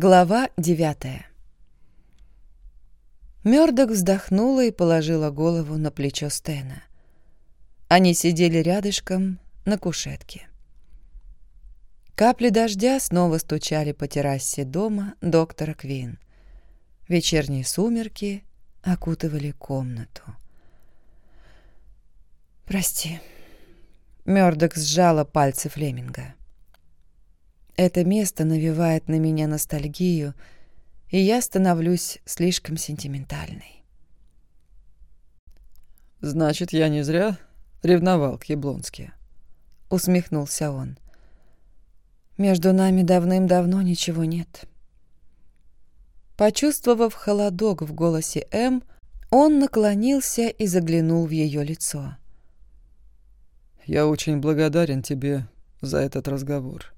Глава девятая Мёрдок вздохнула и положила голову на плечо Стена. Они сидели рядышком на кушетке. Капли дождя снова стучали по террасе дома доктора Квин. Вечерние сумерки окутывали комнату. «Прости», — Мёрдок сжала пальцы Флеминга. Это место навевает на меня ностальгию, и я становлюсь слишком сентиментальной. «Значит, я не зря ревновал к Яблонске», — усмехнулся он. «Между нами давным-давно ничего нет». Почувствовав холодок в голосе М, он наклонился и заглянул в ее лицо. «Я очень благодарен тебе за этот разговор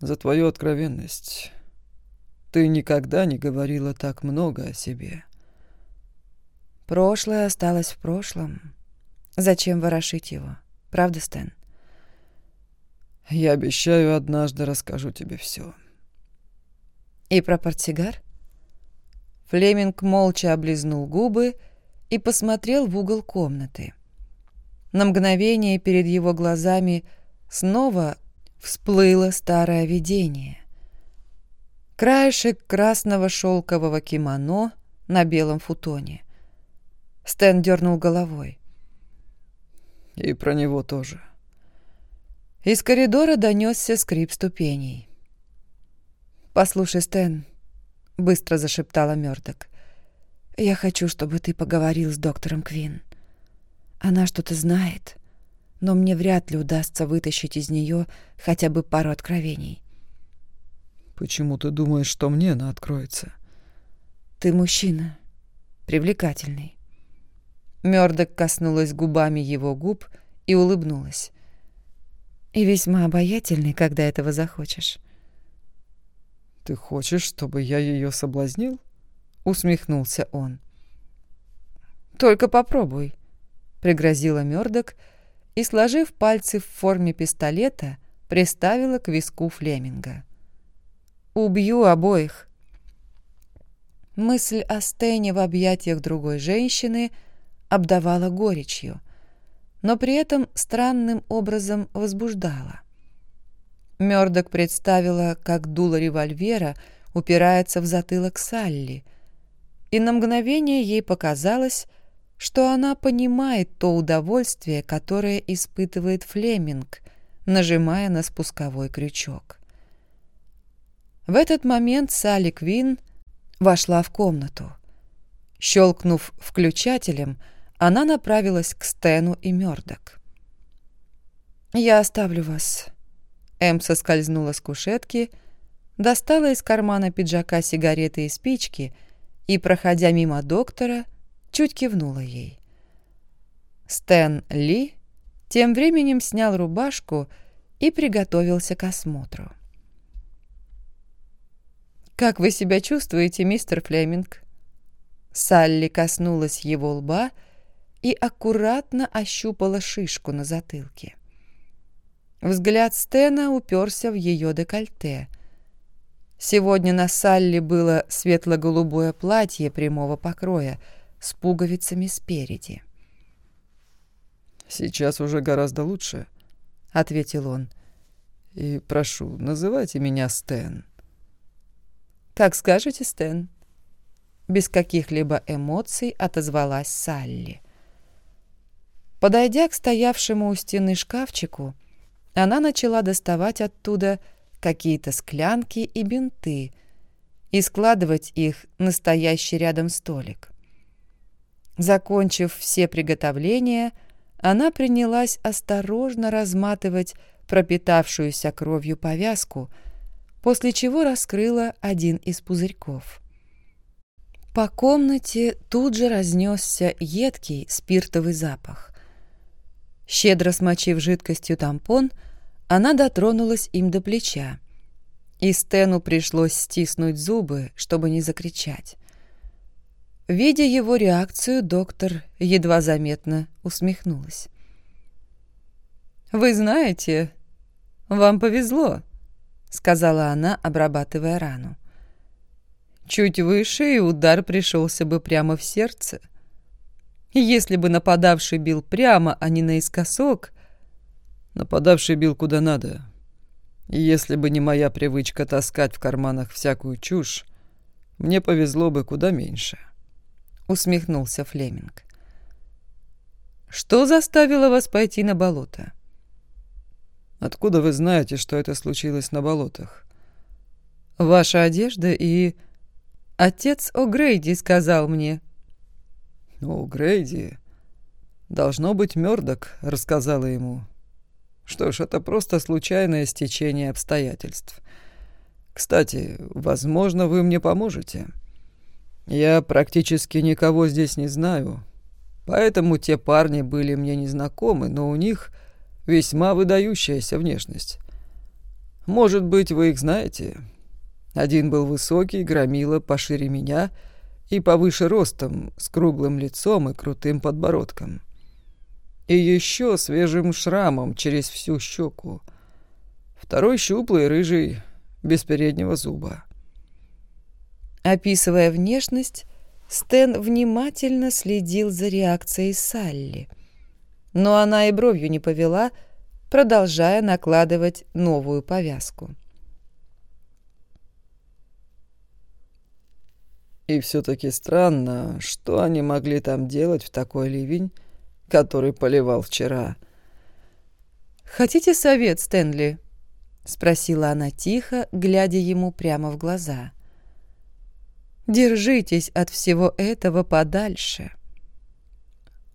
за твою откровенность. Ты никогда не говорила так много о себе. Прошлое осталось в прошлом. Зачем ворошить его? Правда, Стэн? Я обещаю, однажды расскажу тебе все. И про портсигар? Флеминг молча облизнул губы и посмотрел в угол комнаты. На мгновение перед его глазами снова всплыло старое видение. Краешек красного шелкового кимоно на белом футоне. Стэн дернул головой. И про него тоже. Из коридора донесся скрип ступеней. «Послушай, Стэн», — быстро зашептала Мёрдок, — «я хочу, чтобы ты поговорил с доктором Квин. Она что-то знает но мне вряд ли удастся вытащить из нее хотя бы пару откровений. «Почему ты думаешь, что мне она откроется?» «Ты мужчина, привлекательный». Мёрдок коснулась губами его губ и улыбнулась. «И весьма обаятельный, когда этого захочешь». «Ты хочешь, чтобы я ее соблазнил?» — усмехнулся он. «Только попробуй», — пригрозила Мёрдок, — и, сложив пальцы в форме пистолета, приставила к виску Флеминга. «Убью обоих!» Мысль о Стене в объятиях другой женщины обдавала горечью, но при этом странным образом возбуждала. Мёрдок представила, как дуло револьвера упирается в затылок Салли, и на мгновение ей показалось, что она понимает то удовольствие, которое испытывает Флеминг, нажимая на спусковой крючок. В этот момент Салли Квин вошла в комнату. Щелкнув включателем, она направилась к Стэну и Мёрдок. «Я оставлю вас». Эм соскользнула с кушетки, достала из кармана пиджака сигареты и спички и, проходя мимо доктора, чуть кивнула ей. Стэн Ли тем временем снял рубашку и приготовился к осмотру. «Как вы себя чувствуете, мистер Флеминг?» Салли коснулась его лба и аккуратно ощупала шишку на затылке. Взгляд Стена уперся в ее декольте. Сегодня на Салли было светло-голубое платье прямого покроя — с пуговицами спереди. «Сейчас уже гораздо лучше», — ответил он. «И прошу, называйте меня Стэн». «Как скажете, Стэн». Без каких-либо эмоций отозвалась Салли. Подойдя к стоявшему у стены шкафчику, она начала доставать оттуда какие-то склянки и бинты и складывать их на стоящий рядом столик. Закончив все приготовления, она принялась осторожно разматывать пропитавшуюся кровью повязку, после чего раскрыла один из пузырьков. По комнате тут же разнесся едкий спиртовый запах. Щедро смочив жидкостью тампон, она дотронулась им до плеча, и Стэну пришлось стиснуть зубы, чтобы не закричать. Видя его реакцию, доктор едва заметно усмехнулась. «Вы знаете, вам повезло», — сказала она, обрабатывая рану. Чуть выше, и удар пришелся бы прямо в сердце. Если бы нападавший бил прямо, а не наискосок... Нападавший бил куда надо. Если бы не моя привычка таскать в карманах всякую чушь, мне повезло бы куда меньше. Усмехнулся Флеминг. Что заставило вас пойти на болото? Откуда вы знаете, что это случилось на болотах? Ваша одежда и... Отец О'Грейди сказал мне. О'Грейди? Должно быть, Мёрдок рассказала ему. Что ж, это просто случайное стечение обстоятельств. Кстати, возможно, вы мне поможете. Я практически никого здесь не знаю, поэтому те парни были мне незнакомы, но у них весьма выдающаяся внешность. Может быть, вы их знаете? Один был высокий, громила пошире меня и повыше ростом, с круглым лицом и крутым подбородком. И еще свежим шрамом через всю щеку. Второй щуплый, рыжий, без переднего зуба. Описывая внешность, Стэн внимательно следил за реакцией Салли. Но она и бровью не повела, продолжая накладывать новую повязку. И все-таки странно, что они могли там делать в такой ливень, который поливал вчера. «Хотите совет, Стэнли?» — спросила она тихо, глядя ему прямо в глаза. «Держитесь от всего этого подальше».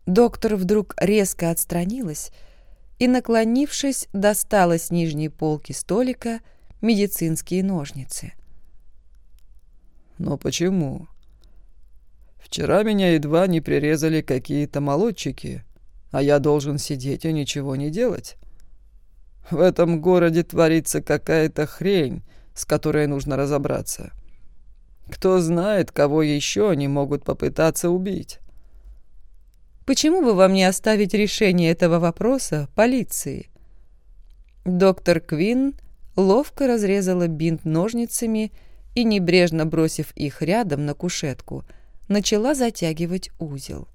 Доктор вдруг резко отстранилась и, наклонившись, достала с нижней полки столика медицинские ножницы. Но почему? Вчера меня едва не прирезали какие-то молодчики, а я должен сидеть и ничего не делать. В этом городе творится какая-то хрень, с которой нужно разобраться. Кто знает, кого еще они могут попытаться убить. Почему бы вам не оставить решение этого вопроса полиции? Доктор Квин ловко разрезала бинт ножницами и, небрежно бросив их рядом на кушетку, начала затягивать узел.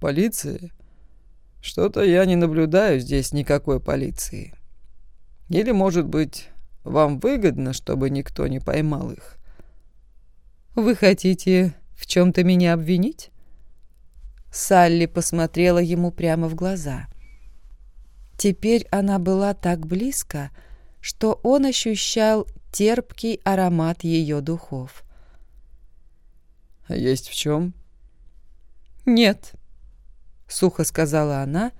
«Полиции? Что-то я не наблюдаю здесь никакой полиции. Или, может быть, вам выгодно, чтобы никто не поймал их?» «Вы хотите в чем-то меня обвинить?» Салли посмотрела ему прямо в глаза. Теперь она была так близко, что он ощущал терпкий аромат ее духов. «А есть в чем?» «Нет», — сухо сказала она,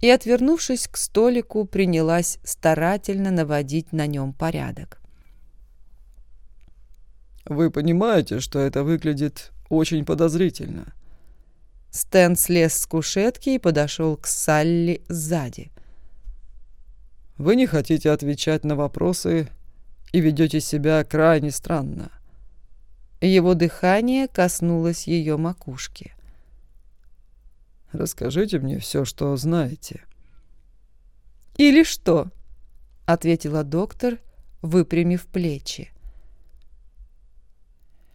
и, отвернувшись к столику, принялась старательно наводить на нем порядок. «Вы понимаете, что это выглядит очень подозрительно?» Стэн слез с кушетки и подошел к Салли сзади. «Вы не хотите отвечать на вопросы и ведете себя крайне странно». Его дыхание коснулось ее макушки. «Расскажите мне все, что знаете». «Или что?» — ответила доктор, выпрямив плечи.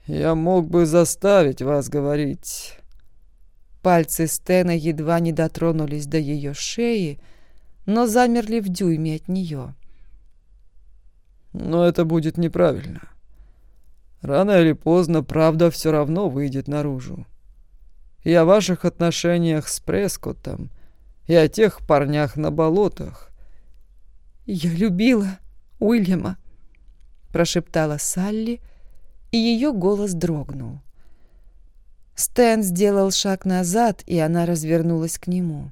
«Я мог бы заставить вас говорить». Пальцы Стена едва не дотронулись до ее шеи, но замерли в дюйме от нее. Но это будет неправильно. Рано или поздно правда все равно выйдет наружу. И о ваших отношениях с Прескоттом, и о тех парнях на болотах. «Я любила Уильяма», — прошептала Салли, и ее голос дрогнул. Стэн сделал шаг назад, и она развернулась к нему.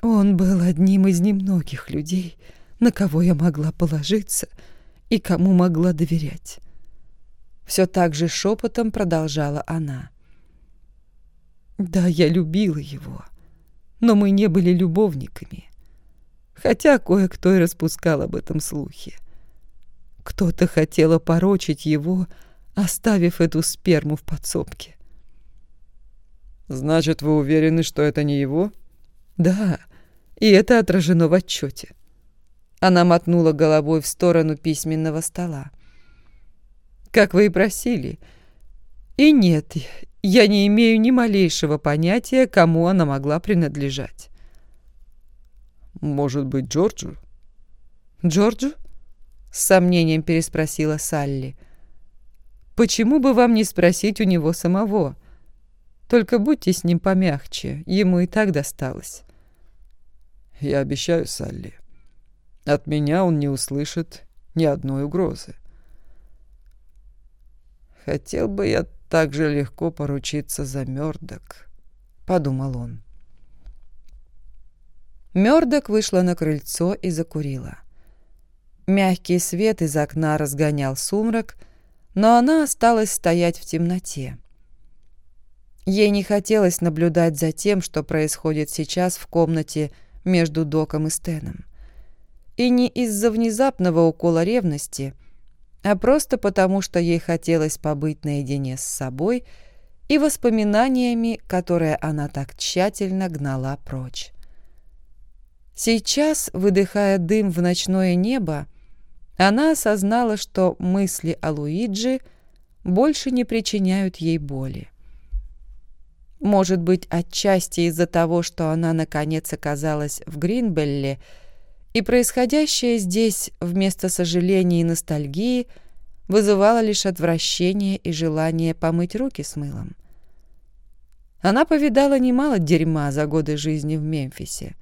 Он был одним из немногих людей, — на кого я могла положиться и кому могла доверять. Все так же шепотом продолжала она. Да, я любила его, но мы не были любовниками. Хотя кое-кто и распускал об этом слухи. Кто-то хотел опорочить его, оставив эту сперму в подсобке. «Значит, вы уверены, что это не его?» «Да, и это отражено в отчете. Она мотнула головой в сторону письменного стола. как вы и просили. И нет, я не имею ни малейшего понятия, кому она могла принадлежать. Может быть, Джорджу? Джорджу? С сомнением переспросила Салли. Почему бы вам не спросить у него самого? Только будьте с ним помягче, ему и так досталось. Я обещаю, Салли. От меня он не услышит ни одной угрозы. Хотел бы я так же легко поручиться за Мёрдок, подумал он. Мёрдок вышла на крыльцо и закурила. Мягкий свет из окна разгонял сумрак, но она осталась стоять в темноте. Ей не хотелось наблюдать за тем, что происходит сейчас в комнате между Доком и Стеном. И не из-за внезапного укола ревности, а просто потому, что ей хотелось побыть наедине с собой и воспоминаниями, которые она так тщательно гнала прочь. Сейчас, выдыхая дым в ночное небо, она осознала, что мысли о Луиджи больше не причиняют ей боли. Может быть, отчасти из-за того, что она наконец оказалась в Гринбелле, и происходящее здесь вместо сожаления и ностальгии вызывало лишь отвращение и желание помыть руки с мылом. Она повидала немало дерьма за годы жизни в Мемфисе,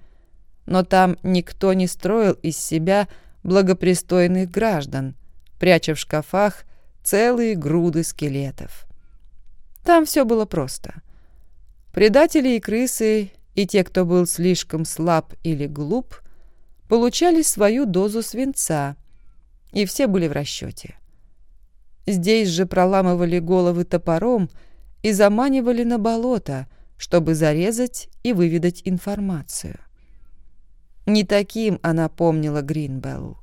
но там никто не строил из себя благопристойных граждан, пряча в шкафах целые груды скелетов. Там все было просто — Предатели и крысы, и те, кто был слишком слаб или глуп, получали свою дозу свинца, и все были в расчете. Здесь же проламывали головы топором и заманивали на болото, чтобы зарезать и выведать информацию. Не таким она помнила Гринбелл.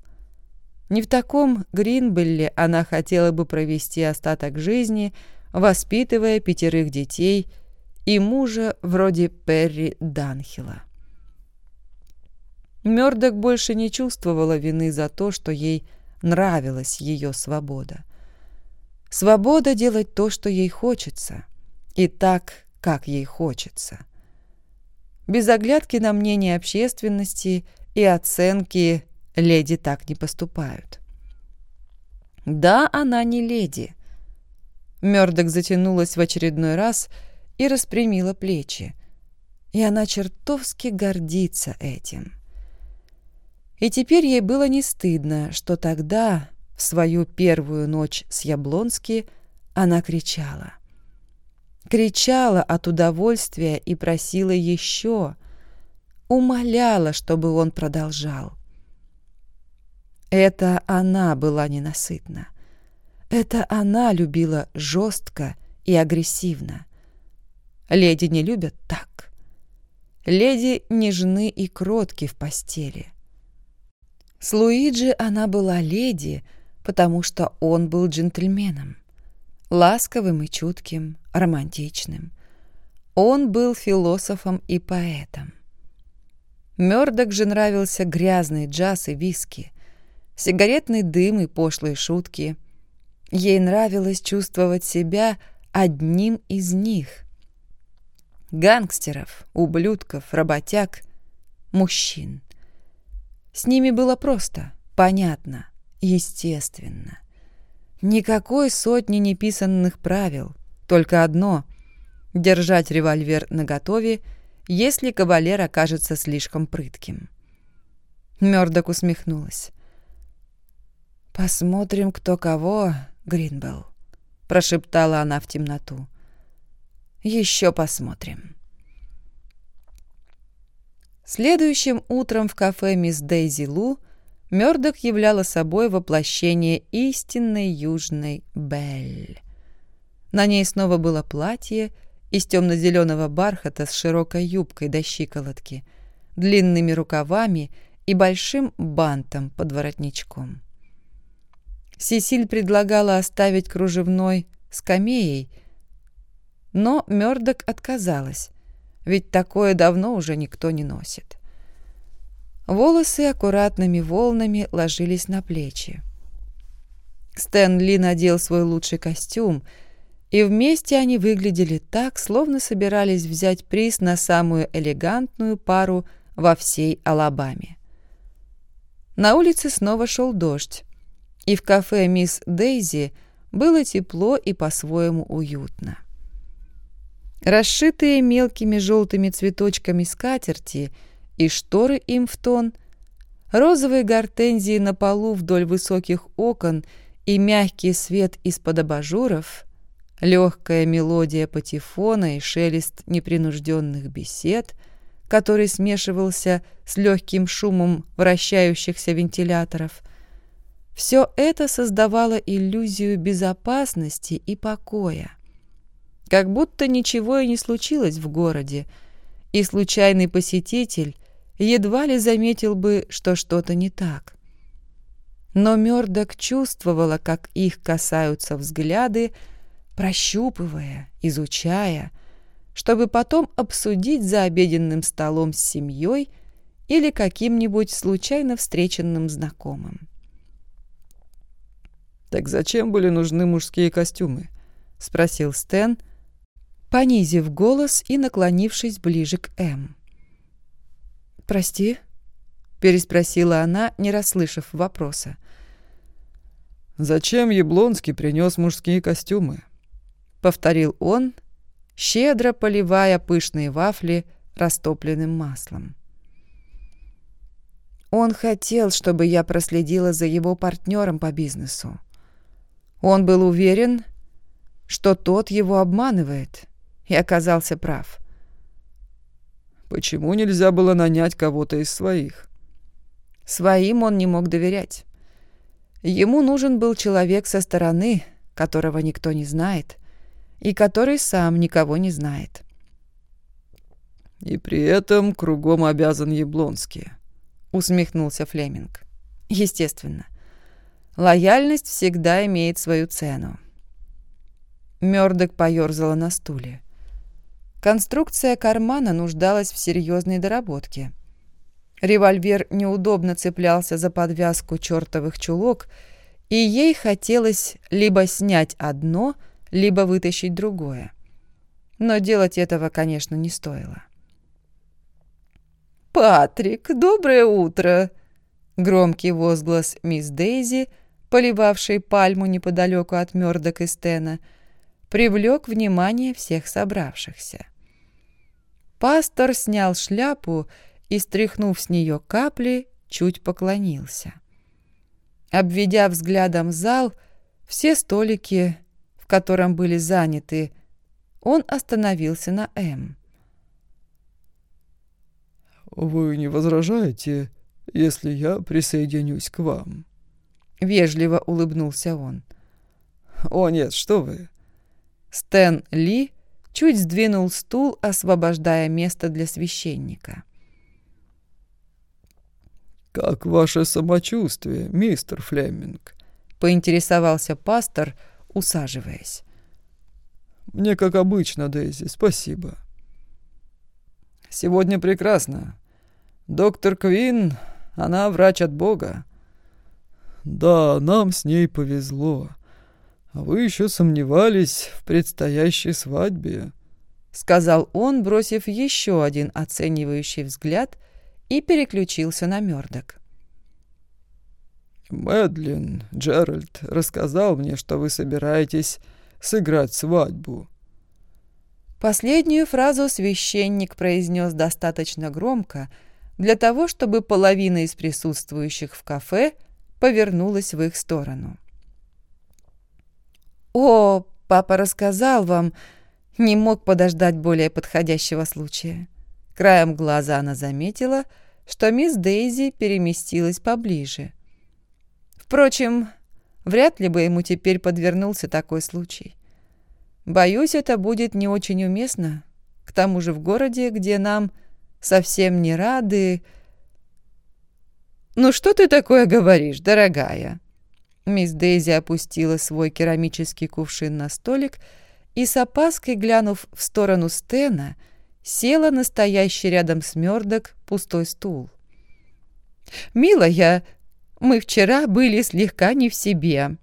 Не в таком Гринбелле она хотела бы провести остаток жизни, воспитывая пятерых детей – и мужа вроде Перри Данхила. Мёрдок больше не чувствовала вины за то, что ей нравилась ее свобода. Свобода делать то, что ей хочется, и так, как ей хочется. Без оглядки на мнение общественности и оценки леди так не поступают. Да, она не леди. Мёрдок затянулась в очередной раз – и распрямила плечи. И она чертовски гордится этим. И теперь ей было не стыдно, что тогда, в свою первую ночь с Яблонски, она кричала. Кричала от удовольствия и просила еще, умоляла, чтобы он продолжал. Это она была ненасытна. Это она любила жестко и агрессивно. Леди не любят так. Леди нежны и кротки в постели. С Луиджи она была леди, потому что он был джентльменом. Ласковым и чутким, романтичным. Он был философом и поэтом. Мёрдок же нравился грязный джаз и виски, сигаретный дым и пошлые шутки. Ей нравилось чувствовать себя одним из них, гангстеров, ублюдков, работяг, мужчин. С ними было просто, понятно, естественно. Никакой сотни неписанных правил, только одно — держать револьвер наготове, если кавалер окажется слишком прытким. Мёрдок усмехнулась. «Посмотрим, кто кого, Гринбелл», — прошептала она в темноту. Еще посмотрим. Следующим утром в кафе «Мисс Дейзи Лу» Мёрдок являла собой воплощение истинной южной Белль. На ней снова было платье из темно-зеленого бархата с широкой юбкой до щиколотки, длинными рукавами и большим бантом под воротничком. Сесиль предлагала оставить кружевной скамеей – но Мёрдок отказалась, ведь такое давно уже никто не носит. Волосы аккуратными волнами ложились на плечи. Стэн Ли надел свой лучший костюм, и вместе они выглядели так, словно собирались взять приз на самую элегантную пару во всей Алабаме. На улице снова шел дождь, и в кафе «Мисс Дейзи» было тепло и по-своему уютно. Расшитые мелкими желтыми цветочками скатерти и шторы им в тон, розовые гортензии на полу вдоль высоких окон и мягкий свет из-под абажуров, легкая мелодия патефона и шелест непринужденных бесед, который смешивался с легким шумом вращающихся вентиляторов – все это создавало иллюзию безопасности и покоя. Как будто ничего и не случилось в городе, и случайный посетитель едва ли заметил бы, что что-то не так. Но Мёрдок чувствовала, как их касаются взгляды, прощупывая, изучая, чтобы потом обсудить за обеденным столом с семьей или каким-нибудь случайно встреченным знакомым. «Так зачем были нужны мужские костюмы?» — спросил Стэн, понизив голос и наклонившись ближе к М. «Прости?» — переспросила она, не расслышав вопроса. «Зачем Яблонский принес мужские костюмы?» — повторил он, щедро поливая пышные вафли растопленным маслом. Он хотел, чтобы я проследила за его партнером по бизнесу. Он был уверен, что тот его обманывает, и оказался прав. Почему нельзя было нанять кого-то из своих? Своим он не мог доверять. Ему нужен был человек со стороны, которого никто не знает, и который сам никого не знает. «И при этом кругом обязан Яблонский», — усмехнулся Флеминг. «Естественно. Лояльность всегда имеет свою цену. Мёрдок поёрзала на стуле. Конструкция кармана нуждалась в серьезной доработке. Револьвер неудобно цеплялся за подвязку чертовых чулок, и ей хотелось либо снять одно, либо вытащить другое. Но делать этого, конечно, не стоило. «Патрик, доброе утро!» Громкий возглас мисс Дейзи – поливавший пальму неподалеку от Мёрдок и Стена, привлек внимание всех собравшихся. Пастор снял шляпу и, стряхнув с нее капли, чуть поклонился. Обведя взглядом зал, все столики, в котором были заняты, он остановился на М. «Вы не возражаете, если я присоединюсь к вам?» — вежливо улыбнулся он. «О, нет, что вы!» Стэн Ли чуть сдвинул стул, освобождая место для священника. «Как ваше самочувствие, мистер Флеминг?» — поинтересовался пастор, усаживаясь. «Мне как обычно, Дейзи, спасибо». «Сегодня прекрасно. Доктор Квин, она врач от Бога. Да, нам с ней повезло. А вы еще сомневались в предстоящей свадьбе, сказал он, бросив еще один оценивающий взгляд и переключился на Мёрдок. Мэдлин, Джеральд рассказал мне, что вы собираетесь сыграть свадьбу. Последнюю фразу священник произнес достаточно громко для того, чтобы половина из присутствующих в кафе – повернулась в их сторону. «О, папа рассказал вам, не мог подождать более подходящего случая». Краем глаза она заметила, что мисс Дейзи переместилась поближе. Впрочем, вряд ли бы ему теперь подвернулся такой случай. Боюсь, это будет не очень уместно, к тому же в городе, где нам совсем не рады, «Ну что ты такое говоришь, дорогая?» Мисс Дейзи опустила свой керамический кувшин на столик и с опаской, глянув в сторону Стена, села на стоящий рядом с Мёрдок пустой стул. «Милая, мы вчера были слегка не в себе»,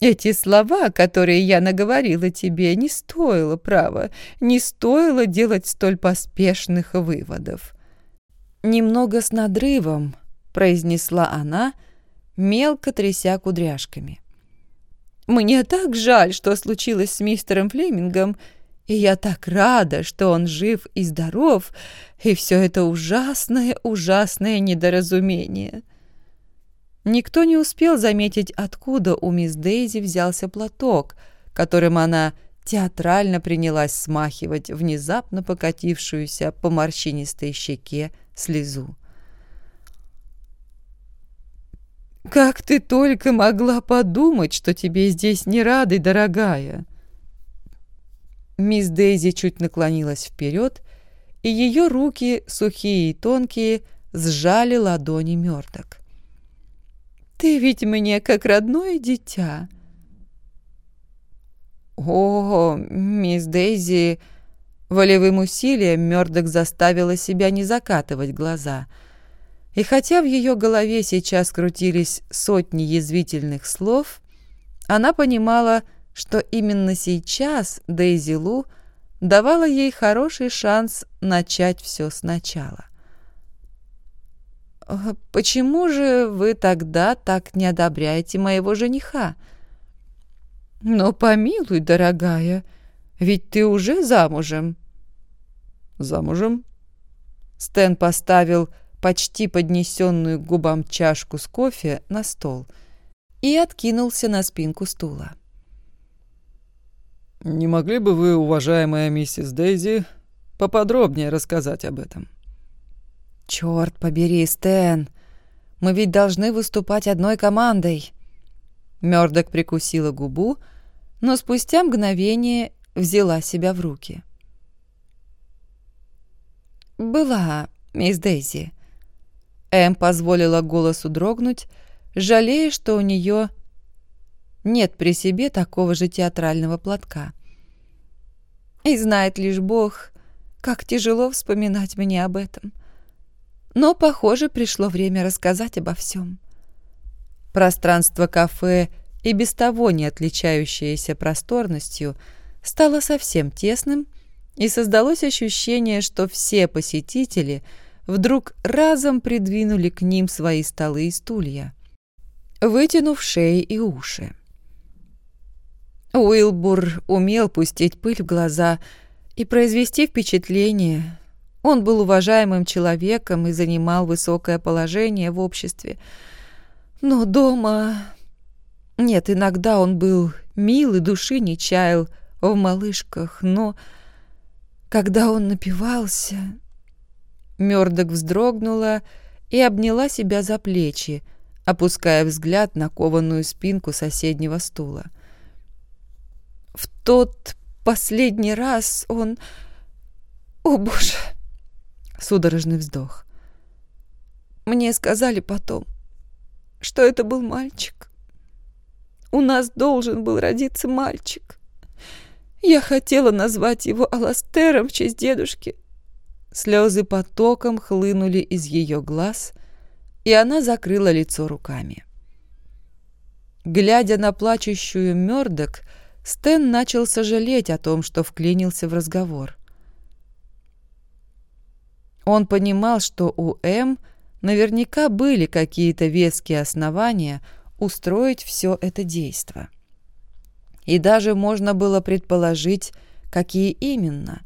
Эти слова, которые я наговорила тебе, не стоило, право, не стоило делать столь поспешных выводов. Немного с надрывом произнесла она, мелко тряся кудряшками. Мне так жаль, что случилось с мистером Флемингом, и я так рада, что он жив и здоров, и все это ужасное, ужасное недоразумение. Никто не успел заметить, откуда у мисс Дейзи взялся платок, которым она театрально принялась смахивать внезапно покатившуюся по морщинистой щеке слезу. «Как ты только могла подумать, что тебе здесь не рады, дорогая!» Мисс Дейзи чуть наклонилась вперед, и ее руки, сухие и тонкие, сжали ладони Мёрдок. Ты ведь мне как родное дитя». «О, мисс Дейзи...» Волевым усилием Мёрдок заставила себя не закатывать глаза. И хотя в ее голове сейчас крутились сотни язвительных слов, она понимала, что именно сейчас Дейзи Лу давала ей хороший шанс начать все сначала. «Почему же вы тогда так не одобряете моего жениха?» «Но помилуй, дорогая, ведь ты уже замужем». «Замужем?» Стэн поставил почти поднесенную к губам чашку с кофе на стол и откинулся на спинку стула. «Не могли бы вы, уважаемая миссис Дейзи, поподробнее рассказать об этом?» «Черт побери, Стэн! Мы ведь должны выступать одной командой!» Мёрдок прикусила губу, но спустя мгновение взяла себя в руки. «Была, мисс Дейзи». Эм позволила голосу дрогнуть, жалея, что у нее нет при себе такого же театрального платка. И знает лишь Бог, как тяжело вспоминать мне об этом. Но, похоже, пришло время рассказать обо всем. Пространство кафе, и без того не отличающееся просторностью, стало совсем тесным, и создалось ощущение, что все посетители вдруг разом придвинули к ним свои столы и стулья, вытянув шеи и уши. Уилбур умел пустить пыль в глаза и произвести впечатление, он был уважаемым человеком и занимал высокое положение в обществе. Но дома... Нет, иногда он был мил и души не чаял в малышках, но когда он напивался... Мёрдок вздрогнула и обняла себя за плечи, опуская взгляд на кованую спинку соседнего стула. В тот последний раз он... О, Боже! Судорожный вздох. Мне сказали потом, что это был мальчик. У нас должен был родиться мальчик. Я хотела назвать его Аластером в честь дедушки. Слезы потоком хлынули из ее глаз, и она закрыла лицо руками. Глядя на плачущую Мёрдок, Стэн начал сожалеть о том, что вклинился в разговор. Он понимал, что у М наверняка были какие-то веские основания устроить все это действо. И даже можно было предположить, какие именно.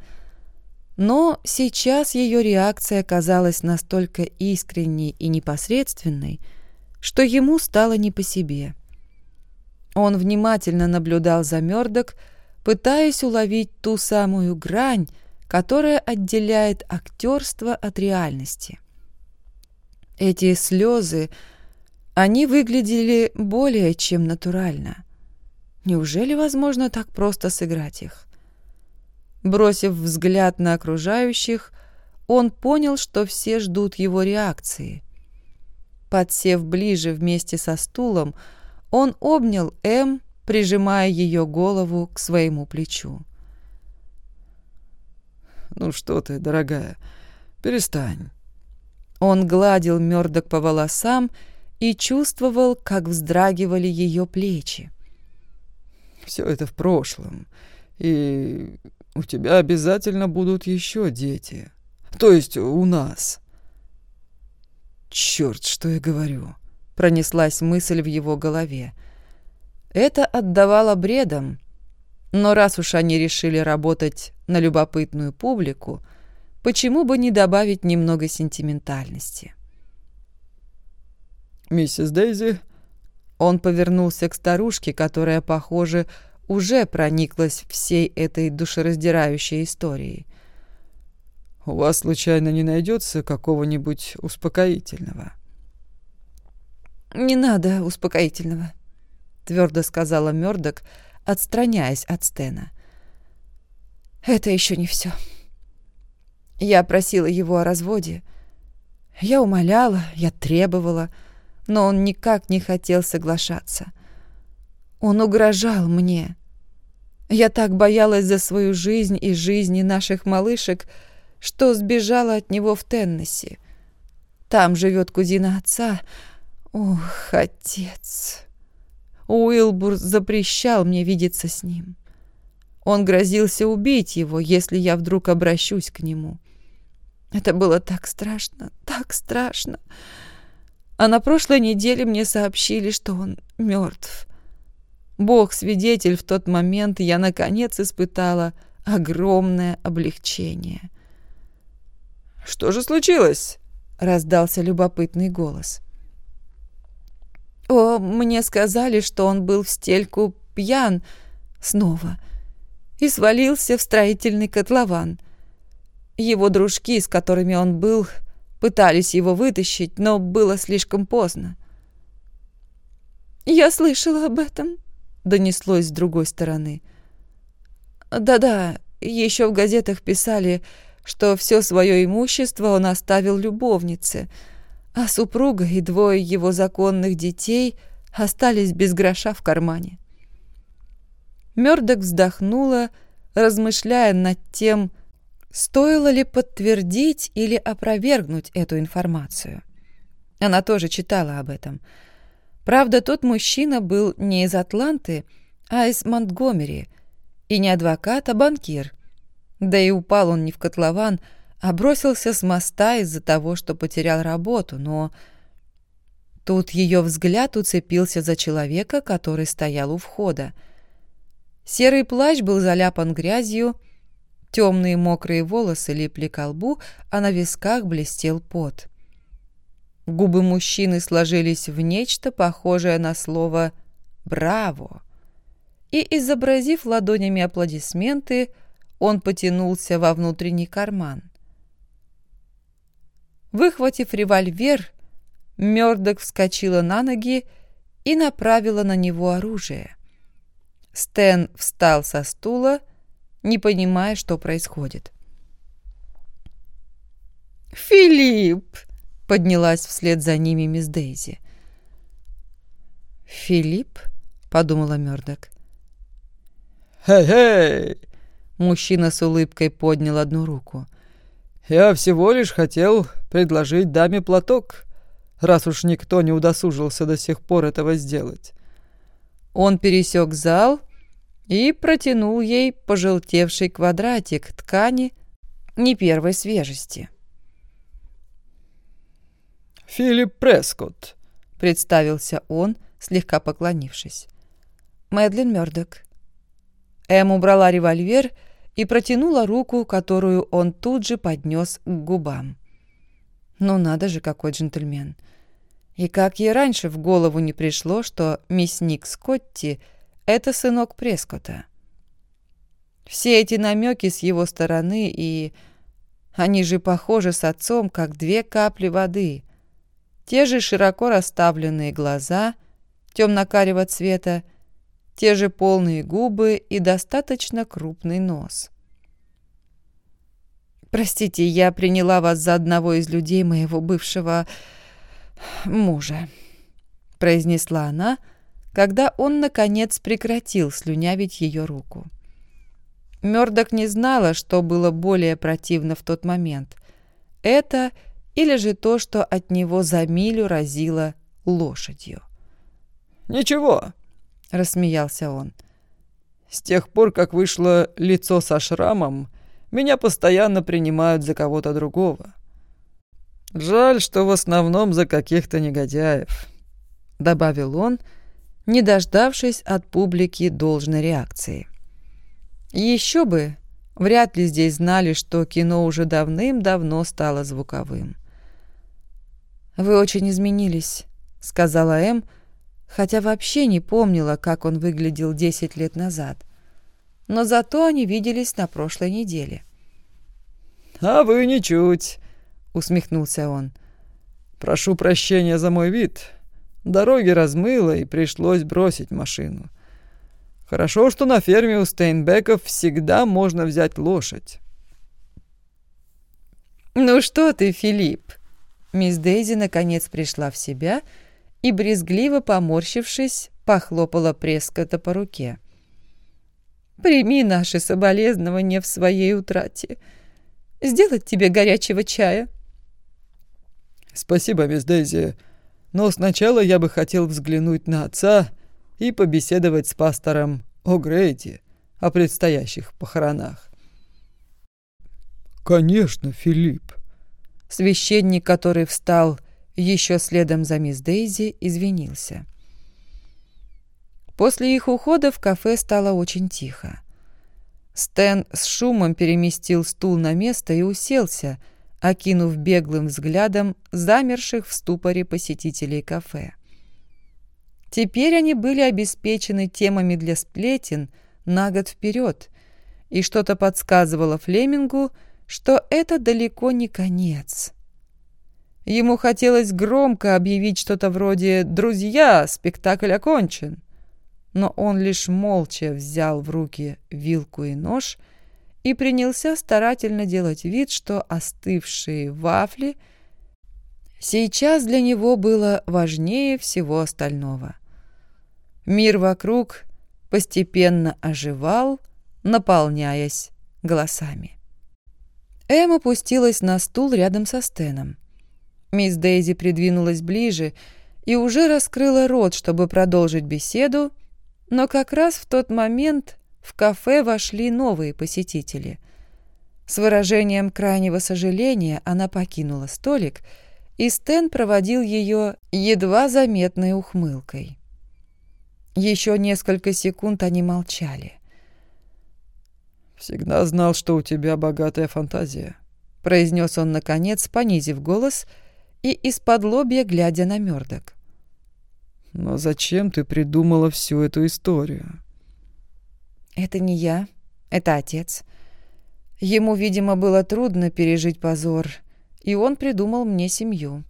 Но сейчас ее реакция казалась настолько искренней и непосредственной, что ему стало не по себе. Он внимательно наблюдал за Мёрдок, пытаясь уловить ту самую грань, которая отделяет актерство от реальности. Эти слезы, они выглядели более чем натурально. Неужели возможно так просто сыграть их? Бросив взгляд на окружающих, он понял, что все ждут его реакции. Подсев ближе вместе со стулом, он обнял М, прижимая ее голову к своему плечу. «Ну что ты, дорогая, перестань». Он гладил Мёрдок по волосам и чувствовал, как вздрагивали ее плечи. Все это в прошлом. И у тебя обязательно будут еще дети. То есть у нас. Черт, что я говорю. Пронеслась мысль в его голове. Это отдавало бредом, но раз уж они решили работать на любопытную публику, почему бы не добавить немного сентиментальности? «Миссис Дейзи...» Он повернулся к старушке, которая, похоже, уже прониклась всей этой душераздирающей историей. «У вас, случайно, не найдется какого-нибудь успокоительного?» «Не надо успокоительного», — твердо сказала Мёрдок, отстраняясь от Стена. «Это еще не все. Я просила его о разводе. Я умоляла, я требовала, но он никак не хотел соглашаться. Он угрожал мне. Я так боялась за свою жизнь и жизни наших малышек, что сбежала от него в Теннесси. Там живет кузина отца. Ох, отец. Уилбур запрещал мне видеться с ним. Он грозился убить его, если я вдруг обращусь к нему. Это было так страшно, так страшно. А на прошлой неделе мне сообщили, что он мертв. Бог свидетель, в тот момент я наконец испытала огромное облегчение. «Что же случилось?» — раздался любопытный голос. «О, мне сказали, что он был в стельку пьян снова и свалился в строительный котлован. Его дружки, с которыми он был, пытались его вытащить, но было слишком поздно. «Я слышала об этом», донеслось с другой стороны. Да-да, еще в газетах писали, что все свое имущество он оставил любовнице, а супруга и двое его законных детей остались без гроша в кармане. Мёрдок вздохнула, размышляя над тем, стоило ли подтвердить или опровергнуть эту информацию. Она тоже читала об этом – Правда, тот мужчина был не из Атланты, а из Монтгомери, и не адвокат, а банкир. Да и упал он не в котлован, а бросился с моста из-за того, что потерял работу, но... Тут ее взгляд уцепился за человека, который стоял у входа. Серый плащ был заляпан грязью, темные мокрые волосы липли к лбу, а на висках блестел пот. Губы мужчины сложились в нечто похожее на слово «браво». И, изобразив ладонями аплодисменты, он потянулся во внутренний карман. Выхватив револьвер, Мёрдок вскочила на ноги и направила на него оружие. Стэн встал со стула, не понимая, что происходит. «Филипп!» Поднялась вслед за ними мисс Дейзи. «Филипп?» — подумала Мёрдок. «Хей-хей!» Мужчина с улыбкой поднял одну руку. «Я всего лишь хотел предложить даме платок, раз уж никто не удосужился до сих пор этого сделать». Он пересек зал и протянул ей пожелтевший квадратик ткани не первой свежести. «Филипп Прескотт», — представился он, слегка поклонившись. «Мэдлин Мёрдок». Эм убрала револьвер и протянула руку, которую он тут же поднес к губам. Ну надо же, какой джентльмен. И как ей раньше в голову не пришло, что мясник Скотти — это сынок Прескота. Все эти намеки с его стороны и... Они же похожи с отцом, как две капли воды — те же широко расставленные глаза темно-карего цвета, те же полные губы и достаточно крупный нос. «Простите, я приняла вас за одного из людей моего бывшего мужа», — произнесла она, когда он, наконец, прекратил слюнявить ее руку. Мёрдок не знала, что было более противно в тот момент. Это или же то, что от него за милю разило лошадью. «Ничего», — рассмеялся он. С тех пор, как вышло лицо со шрамом, меня постоянно принимают за кого-то другого. Жаль, что в основном за каких-то негодяев», — добавил он, не дождавшись от публики должной реакции. Еще бы, вряд ли здесь знали, что кино уже давным-давно стало звуковым. «Вы очень изменились», — сказала Эм, хотя вообще не помнила, как он выглядел десять лет назад. Но зато они виделись на прошлой неделе. «А вы ничуть», — усмехнулся он. «Прошу прощения за мой вид. Дороги размыло, и пришлось бросить машину. Хорошо, что на ферме у Стейнбеков всегда можно взять лошадь. «Ну что ты, Филипп?» Мисс Дейзи наконец пришла в себя и, брезгливо поморщившись, похлопала Прескота по руке. «Прими наши соболезнования в своей утрате. Сделать тебе горячего чая?» «Спасибо, мисс Дейзи, но сначала я бы хотел взглянуть на отца и побеседовать с пастором О'Грейди о предстоящих похоронах. «Конечно, Филипп». Священник, который встал еще следом за мисс Дейзи, извинился. После их ухода в кафе стало очень тихо. Стэн с шумом переместил стул на место и уселся, окинув беглым взглядом замерших в ступоре посетителей кафе. Теперь они были обеспечены темами для сплетен на год вперед, и что-то подсказывало Флемингу, что это далеко не конец. Ему хотелось громко объявить что-то вроде «Друзья, спектакль окончен», но он лишь молча взял в руки вилку и нож и принялся старательно делать вид, что остывшие вафли сейчас для него было важнее всего остального. Мир вокруг постепенно оживал, наполняясь голосами. Эм опустилась на стул рядом со Стеном. Мисс Дейзи придвинулась ближе и уже раскрыла рот, чтобы продолжить беседу, но как раз в тот момент в кафе вошли новые посетители. С выражением крайнего сожаления она покинула столик, и Стэн проводил ее едва заметной ухмылкой. Еще несколько секунд они молчали. «Всегда знал, что у тебя богатая фантазия», — произнес он, наконец, понизив голос и из-под лобья глядя на Мёрдок. «Но зачем ты придумала всю эту историю?» «Это не я, это отец. Ему, видимо, было трудно пережить позор, и он придумал мне семью.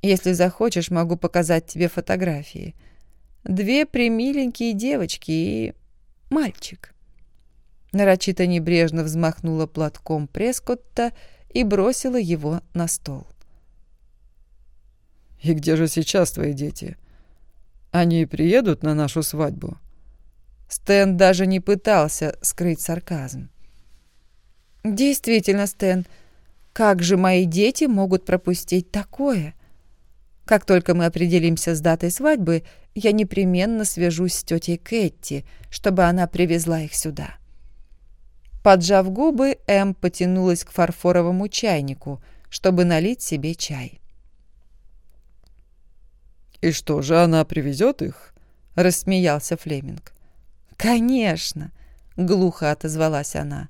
Если захочешь, могу показать тебе фотографии» две примиленькие девочки и мальчик. Нарочито небрежно взмахнула платком Прескотта и бросила его на стол. «И где же сейчас твои дети? Они приедут на нашу свадьбу?» Стэн даже не пытался скрыть сарказм. «Действительно, Стэн, как же мои дети могут пропустить такое? Как только мы определимся с датой свадьбы, я непременно свяжусь с тетей Кэти, чтобы она привезла их сюда». Поджав губы, Эм потянулась к фарфоровому чайнику, чтобы налить себе чай. «И что же, она привезет их?» — рассмеялся Флеминг. «Конечно!» — глухо отозвалась она.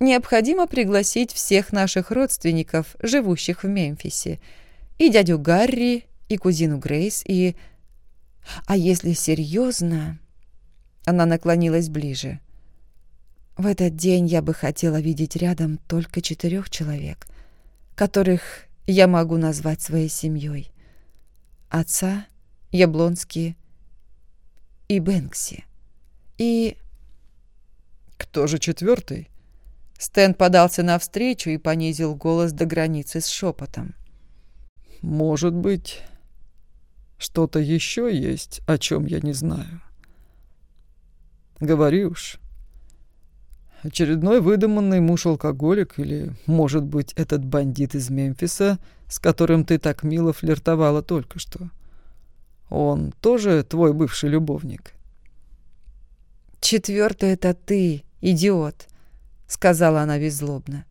«Необходимо пригласить всех наших родственников, живущих в Мемфисе, и дядю Гарри, и кузину Грейс, и а если серьезно... Она наклонилась ближе. В этот день я бы хотела видеть рядом только четырех человек, которых я могу назвать своей семьей. Отца, Яблонский и Бэнкси. И... Кто же четвертый? Стэн подался навстречу и понизил голос до границы с шепотом. «Может быть, что-то еще есть, о чем я не знаю. Говори уж. Очередной выдуманный муж-алкоголик или, может быть, этот бандит из Мемфиса, с которым ты так мило флиртовала только что. Он тоже твой бывший любовник? «Четвертый — это ты, идиот», — сказала она беззлобно.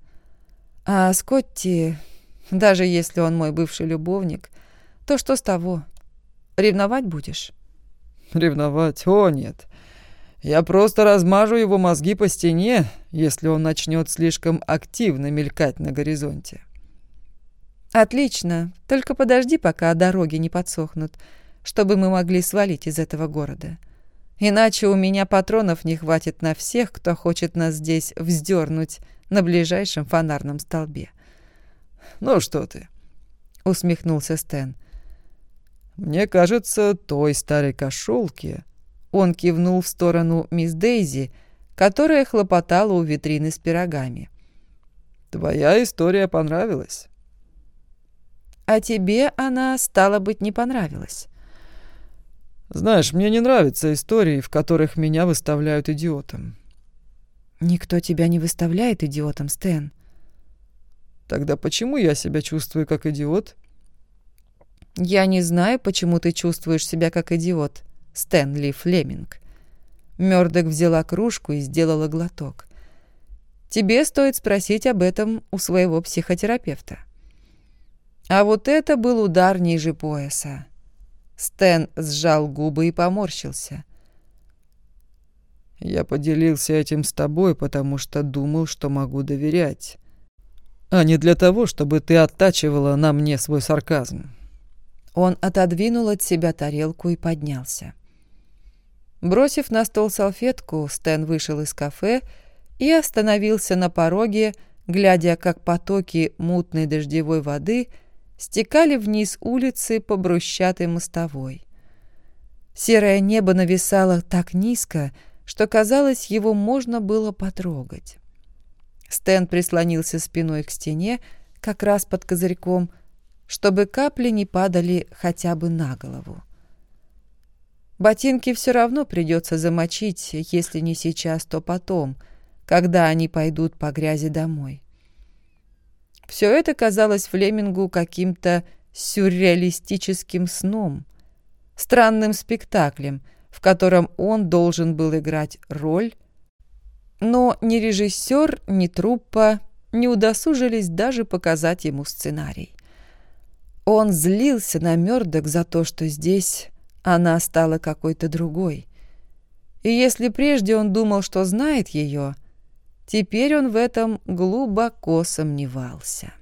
«А Скотти, даже если он мой бывший любовник, то что с того? Ревновать будешь?» «Ревновать? О, нет. Я просто размажу его мозги по стене, если он начнет слишком активно мелькать на горизонте». «Отлично. Только подожди, пока дороги не подсохнут, чтобы мы могли свалить из этого города. Иначе у меня патронов не хватит на всех, кто хочет нас здесь вздернуть на ближайшем фонарном столбе. «Ну что ты?» — усмехнулся Стэн. «Мне кажется, той старой кошелке...» Он кивнул в сторону мисс Дейзи, которая хлопотала у витрины с пирогами. «Твоя история понравилась». «А тебе она, стало быть, не понравилась». Знаешь, мне не нравятся истории, в которых меня выставляют идиотом. Никто тебя не выставляет идиотом, Стэн. Тогда почему я себя чувствую как идиот? Я не знаю, почему ты чувствуешь себя как идиот, Стэнли Флеминг. Мёрдок взяла кружку и сделала глоток. Тебе стоит спросить об этом у своего психотерапевта. А вот это был удар ниже пояса. Стэн сжал губы и поморщился. «Я поделился этим с тобой, потому что думал, что могу доверять, а не для того, чтобы ты оттачивала на мне свой сарказм». Он отодвинул от себя тарелку и поднялся. Бросив на стол салфетку, Стэн вышел из кафе и остановился на пороге, глядя, как потоки мутной дождевой воды – стекали вниз улицы по брусчатой мостовой. Серое небо нависало так низко, что, казалось, его можно было потрогать. Стэн прислонился спиной к стене, как раз под козырьком, чтобы капли не падали хотя бы на голову. Ботинки все равно придется замочить, если не сейчас, то потом, когда они пойдут по грязи домой. Все это казалось Флемингу каким-то сюрреалистическим сном, странным спектаклем, в котором он должен был играть роль, но ни режиссер, ни труппа не удосужились даже показать ему сценарий. Он злился на Мёрдок за то, что здесь она стала какой-то другой. И если прежде он думал, что знает ее, Теперь он в этом глубоко сомневался.